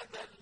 هذا